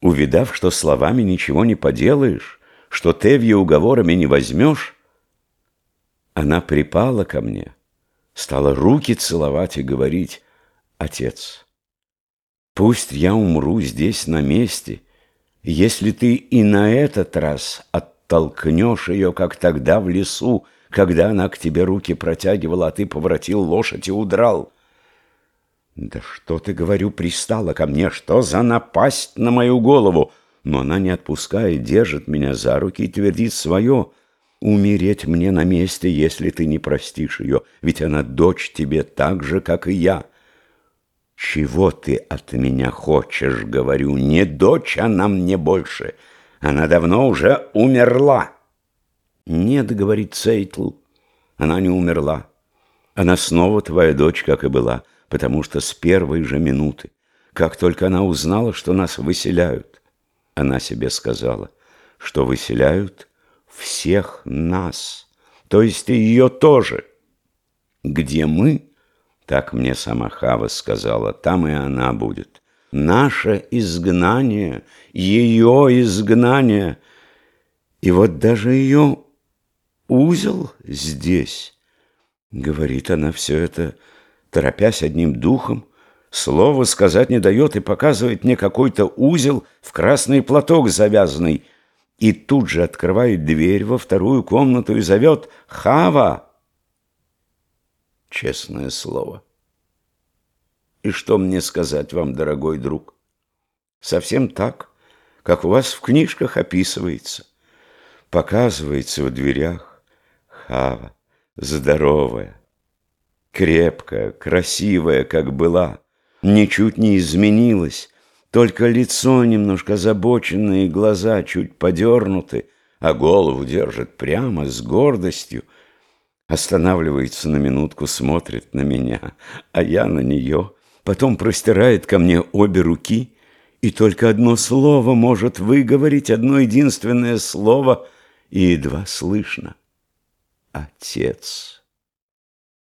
Увидав, что словами ничего не поделаешь, что Тевье уговорами не возьмешь, она припала ко мне, стала руки целовать и говорить, «Отец, пусть я умру здесь на месте, если ты и на этот раз оттолкнешь ее, как тогда в лесу, когда она к тебе руки протягивала, а ты поворотил лошадь и удрал». Да что ты, говорю, пристала ко мне, что за напасть на мою голову? Но она не отпускает, держит меня за руки и твердит свое. Умереть мне на месте, если ты не простишь ее, ведь она дочь тебе так же, как и я. Чего ты от меня хочешь, говорю, не дочь она мне больше. Она давно уже умерла. Нет, говорит Сейтл, она не умерла. Она снова твоя дочь, как и была потому что с первой же минуты, как только она узнала, что нас выселяют, она себе сказала, что выселяют всех нас, то есть и ее тоже. Где мы, так мне сама Хава сказала, там и она будет. Наше изгнание, ее изгнание. И вот даже ее узел здесь. Говорит она все это торопясь одним духом, слова сказать не дает и показывает мне какой-то узел в красный платок завязанный, и тут же открывает дверь во вторую комнату и зовет «Хава!» Честное слово. И что мне сказать вам, дорогой друг? Совсем так, как у вас в книжках описывается. Показывается в дверях Хава, здоровая, крепкая, красивая, как была, ничуть не изменилась, только лицо немножко озабоченное и глаза чуть подернуты, а голову держит прямо, с гордостью. Останавливается на минутку, смотрит на меня, а я на нее, потом простирает ко мне обе руки, и только одно слово может выговорить, одно единственное слово, и едва слышно. Отец.